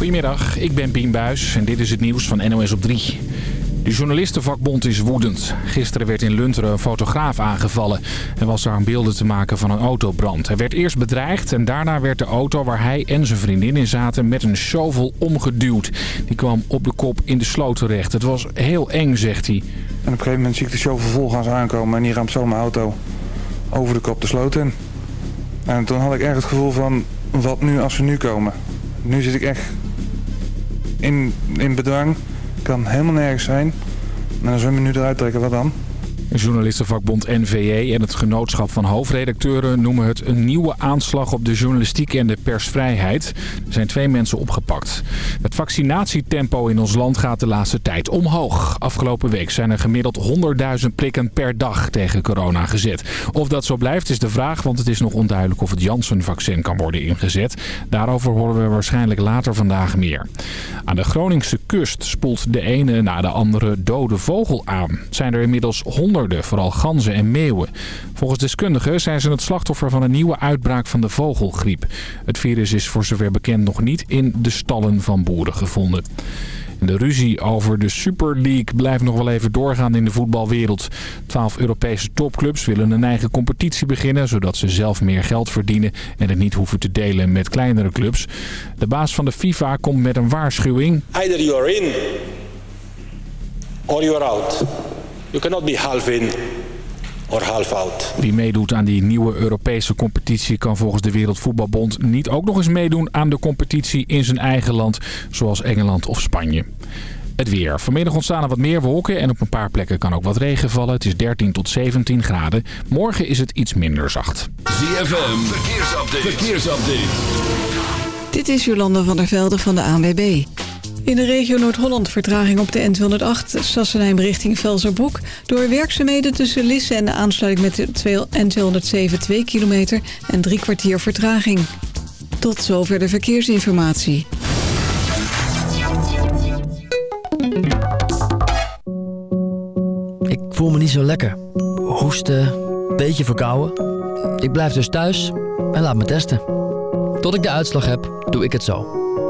Goedemiddag, ik ben Bien Buis en dit is het nieuws van NOS op 3. De journalistenvakbond is woedend. Gisteren werd in Lunteren een fotograaf aangevallen. en was daar een beelden te maken van een autobrand. Hij werd eerst bedreigd en daarna werd de auto waar hij en zijn vriendin in zaten met een shovel omgeduwd. Die kwam op de kop in de sloot terecht. Het was heel eng, zegt hij. En op een gegeven moment zie ik de shovel vol gaan aankomen en die ramt zo mijn auto over de kop de sloot in. En toen had ik echt het gevoel van, wat nu als ze nu komen? Nu zit ik echt in, in bedwang. Kan helemaal nergens zijn. En als we me nu eruit trekken, wat dan? Journalistenvakbond NVE en het genootschap van hoofdredacteuren noemen het een nieuwe aanslag op de journalistiek en de persvrijheid. Er zijn twee mensen opgepakt. Het vaccinatietempo in ons land gaat de laatste tijd omhoog. Afgelopen week zijn er gemiddeld 100.000 prikken per dag tegen corona gezet. Of dat zo blijft is de vraag, want het is nog onduidelijk of het Janssen-vaccin kan worden ingezet. Daarover horen we waarschijnlijk later vandaag meer. Aan de Groningse kust spoelt de ene na de andere dode vogel aan. zijn er inmiddels 100 vooral ganzen en meeuwen. Volgens deskundigen zijn ze het slachtoffer van een nieuwe uitbraak van de vogelgriep. Het virus is voor zover bekend nog niet in de stallen van boeren gevonden. De ruzie over de Super League blijft nog wel even doorgaan in de voetbalwereld. Twaalf Europese topclubs willen een eigen competitie beginnen... zodat ze zelf meer geld verdienen en het niet hoeven te delen met kleinere clubs. De baas van de FIFA komt met een waarschuwing. Either you're in or you're out. You cannot be half in or half out. Wie meedoet aan die nieuwe Europese competitie kan volgens de Wereldvoetbalbond niet ook nog eens meedoen aan de competitie in zijn eigen land, zoals Engeland of Spanje. Het weer. Vanmiddag ontstaan er wat meer wolken en op een paar plekken kan ook wat regen vallen. Het is 13 tot 17 graden. Morgen is het iets minder zacht. ZFM, verkeersupdate. verkeersupdate. Dit is Jolanda van der Velde van de ANWB. In de regio Noord-Holland vertraging op de N208 Sassenheim richting Velzerbroek. Door werkzaamheden tussen Lisse en de aansluiting met de N207 2 kilometer en drie kwartier vertraging. Tot zover de verkeersinformatie. Ik voel me niet zo lekker. Hoesten, beetje verkouden. Ik blijf dus thuis en laat me testen. Tot ik de uitslag heb, doe ik het zo.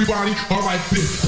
Everybody, all right,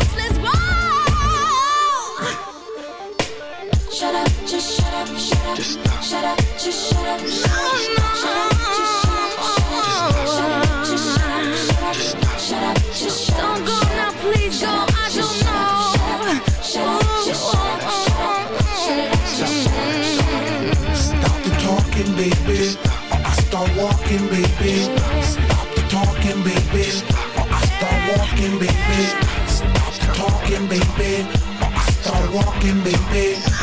Shut up, just shut up, shut up. Just stop. Shut up, just shut up, shut up. No, no. Shut up, just shut up, shut up. Just shut up, shut up. Shut up, just shut up. Don't go now, please go. I don't know. Shut up, just shut up, shut up. Shut it up, just shut up, shut up. Stop the talking, baby. I start walking, baby. Stop the talking, baby. I start walking, baby. Stop the talking, baby. I start walking, baby.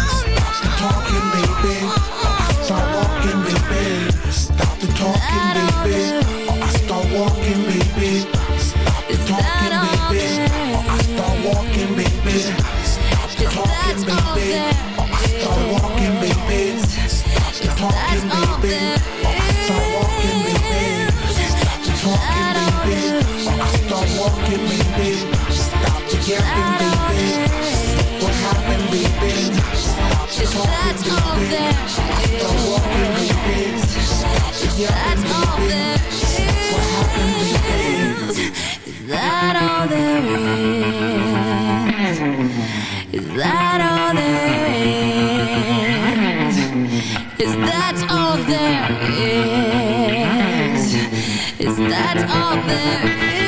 Stop talking, baby. I start walking, baby. Stop the talking, baby. I start walking, baby. Stop the talking, baby. I start walking, baby. Stop the talking, baby. I start walking, baby. Stop the talking, baby. I start walking, baby. Stop the talking, baby. I start walking, baby. Stop the yapping, baby. What happened, baby? Stop the talking, baby. I start walking, baby. Stop the yapping, baby. What happened, baby? Is that all there is? Is that all there is? Is that all there is? Is that all there is?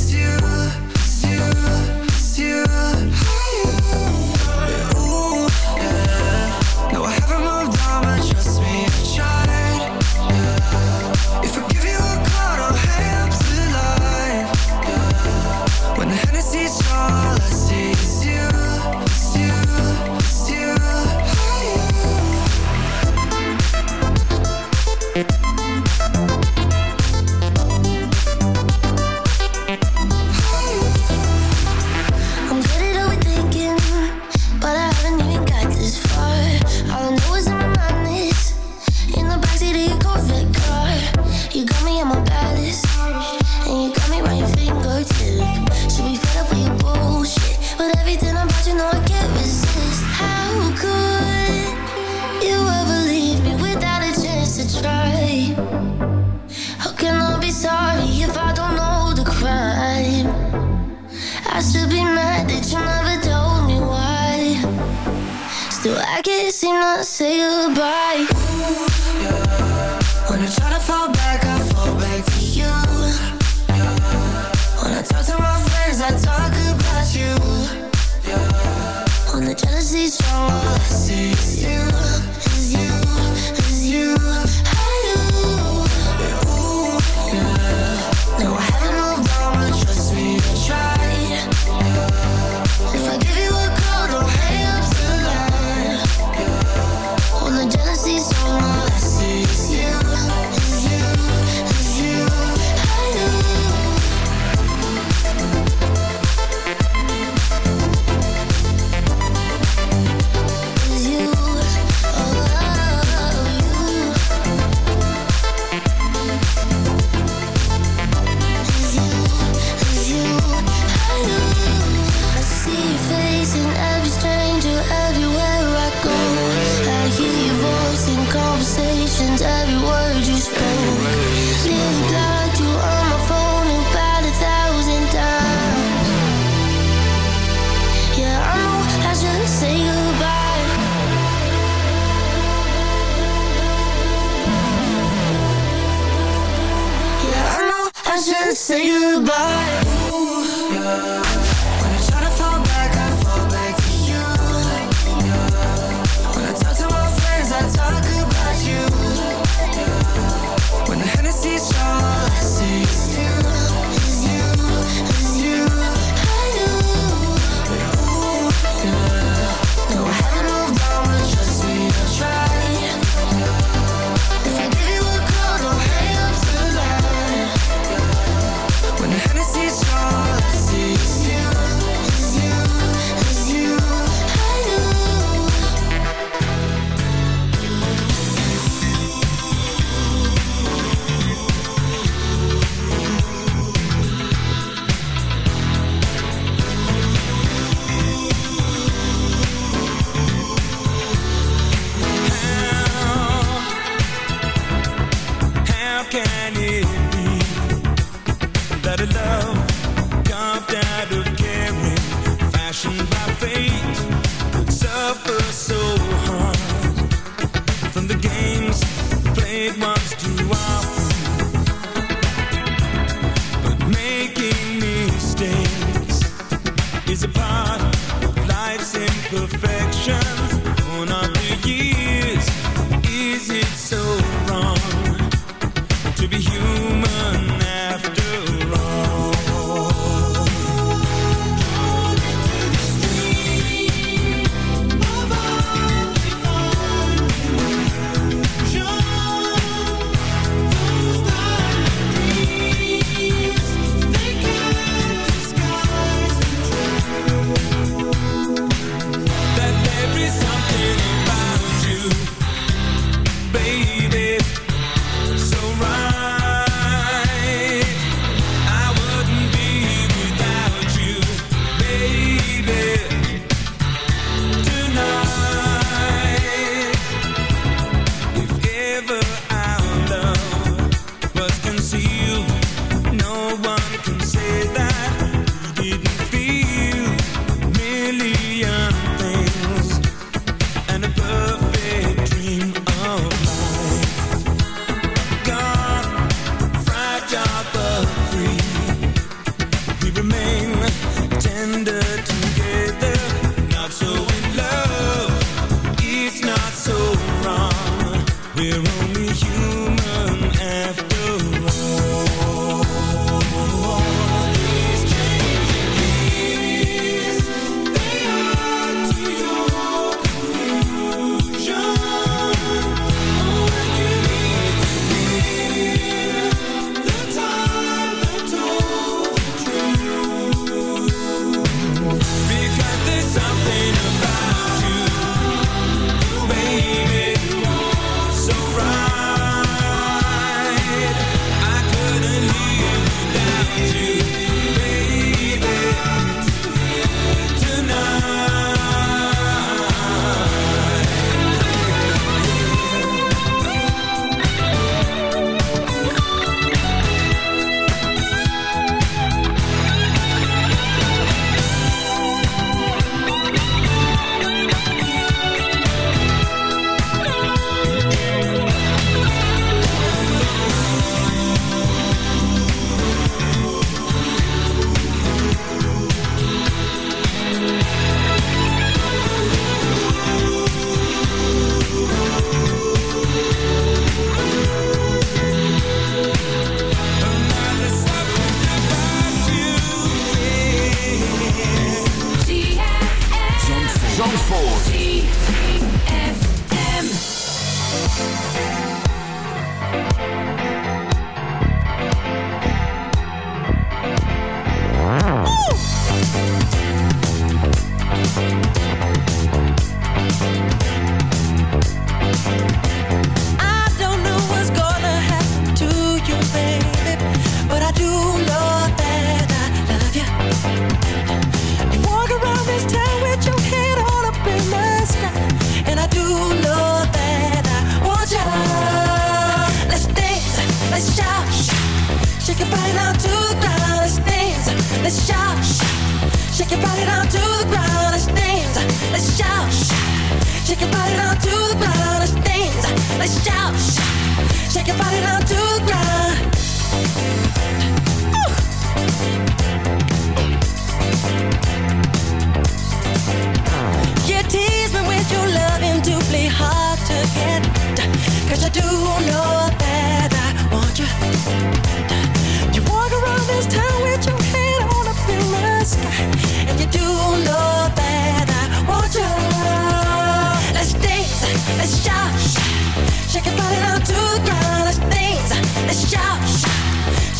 is a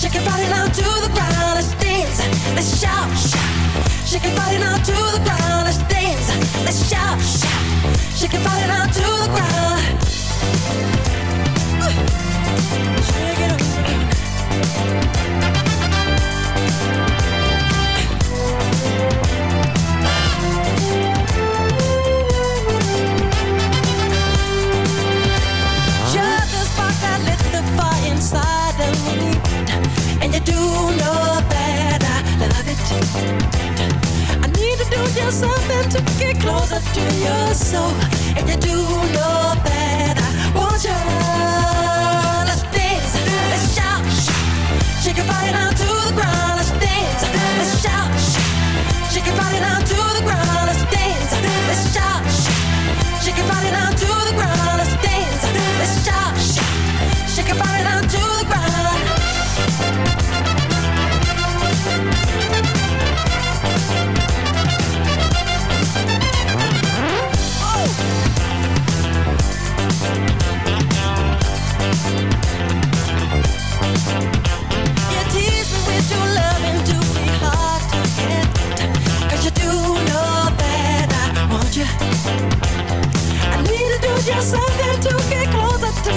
Shake your body down to the ground. Let's let's shout. Shake to the ground. Let's dance, let's shout. Shout. Shake to the ground. Spark that lit the fire inside of me. And you do know I need to do just something to get closer to your soul. You do know that I want you. Let's shout. Shake your body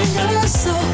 closer to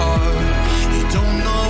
hard. You don't know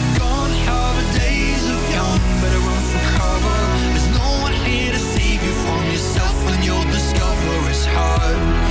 It's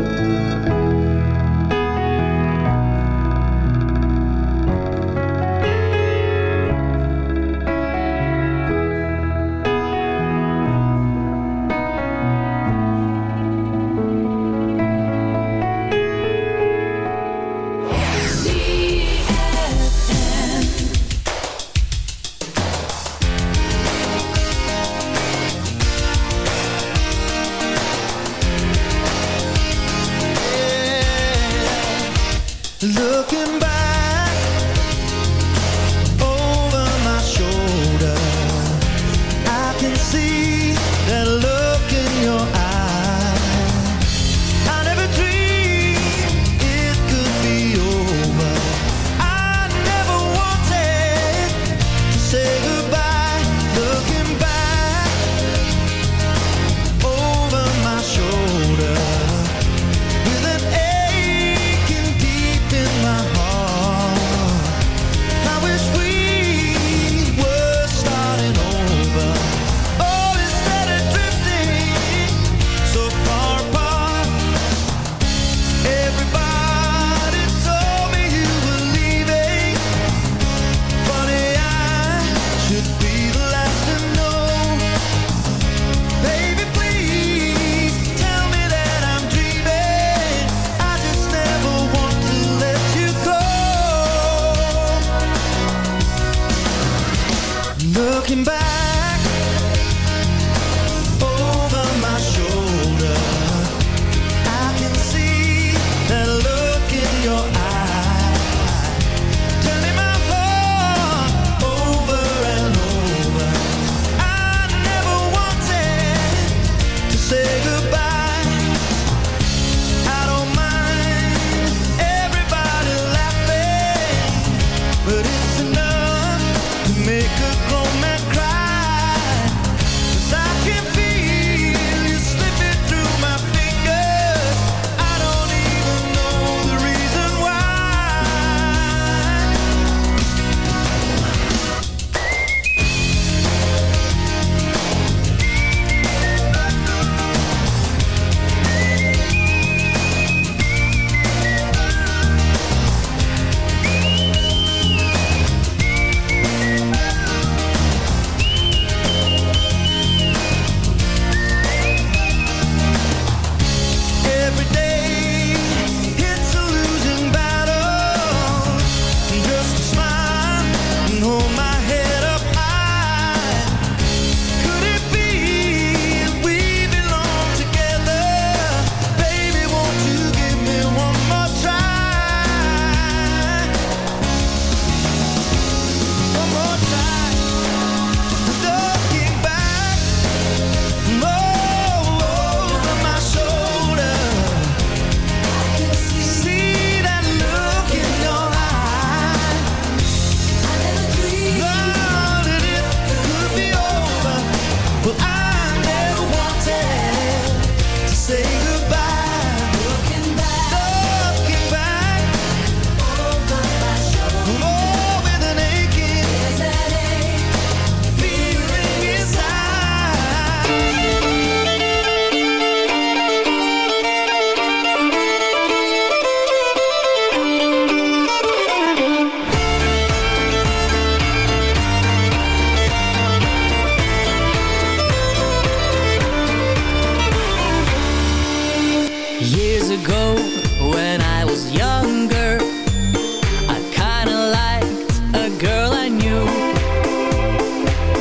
girl I knew.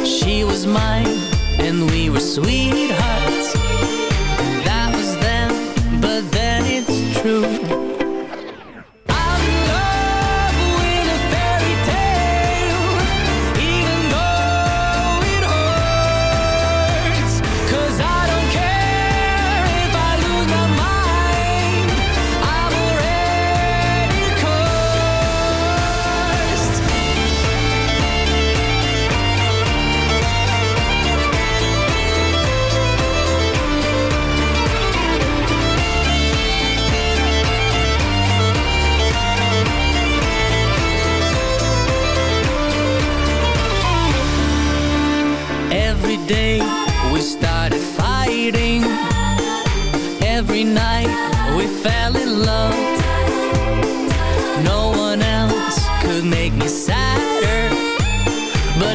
She was mine and we were sweethearts. That was then, but then it's true.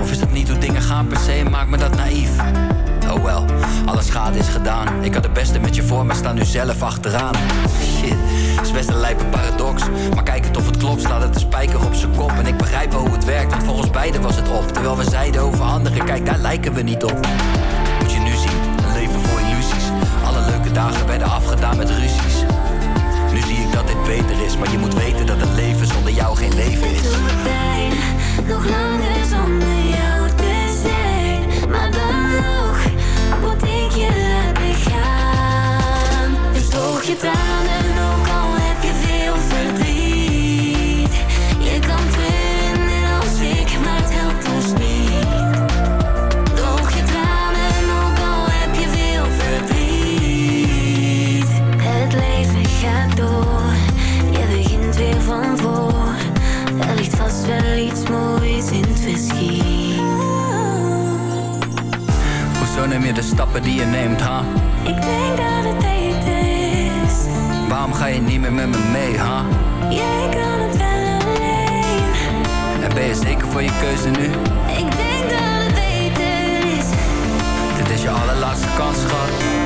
Of is dat niet hoe dingen gaan per se, maakt me dat naïef. Oh wel, alle schade is gedaan. Ik had het beste met je voor, maar sta nu zelf achteraan. Shit, is best een lijpe paradox. Maar kijk het of het klopt, slaat het de spijker op zijn kop. En ik begrijp wel hoe het werkt, want volgens beiden was het op. Terwijl we zeiden over anderen, kijk daar lijken we niet op. Moet je nu zien, een leven vol illusies. Alle leuke dagen werden afgedaan met ruzies. Nu zie ik dat dit beter is, maar je moet weten dat een leven zonder jou geen leven is. doet pijn, nog wat denk je dat ik ga? Ik toog je tranen ook al Hoezo neem je de stappen die je neemt, ha? Ik denk dat het beter is. Waarom ga je niet meer met me mee, ha? Jij kan het wel alleen. En ben je zeker voor je keuze nu? Ik denk dat het beter is. Dit is je allerlaatste kans, schat.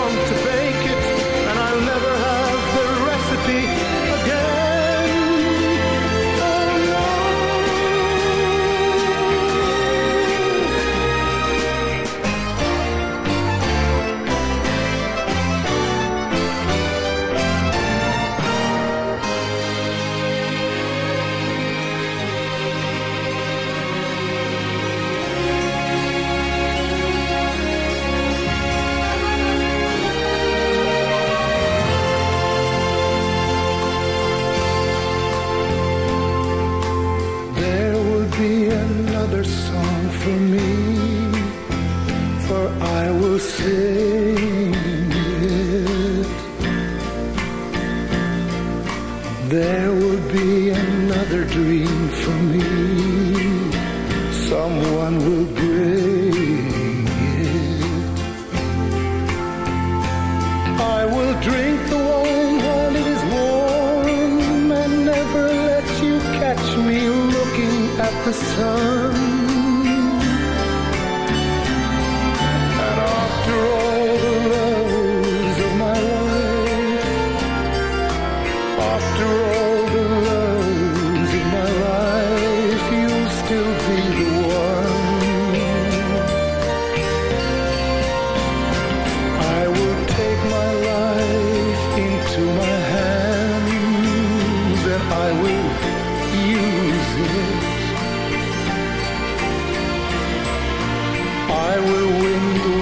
use it. I will win the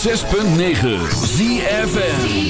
6.9 ZFN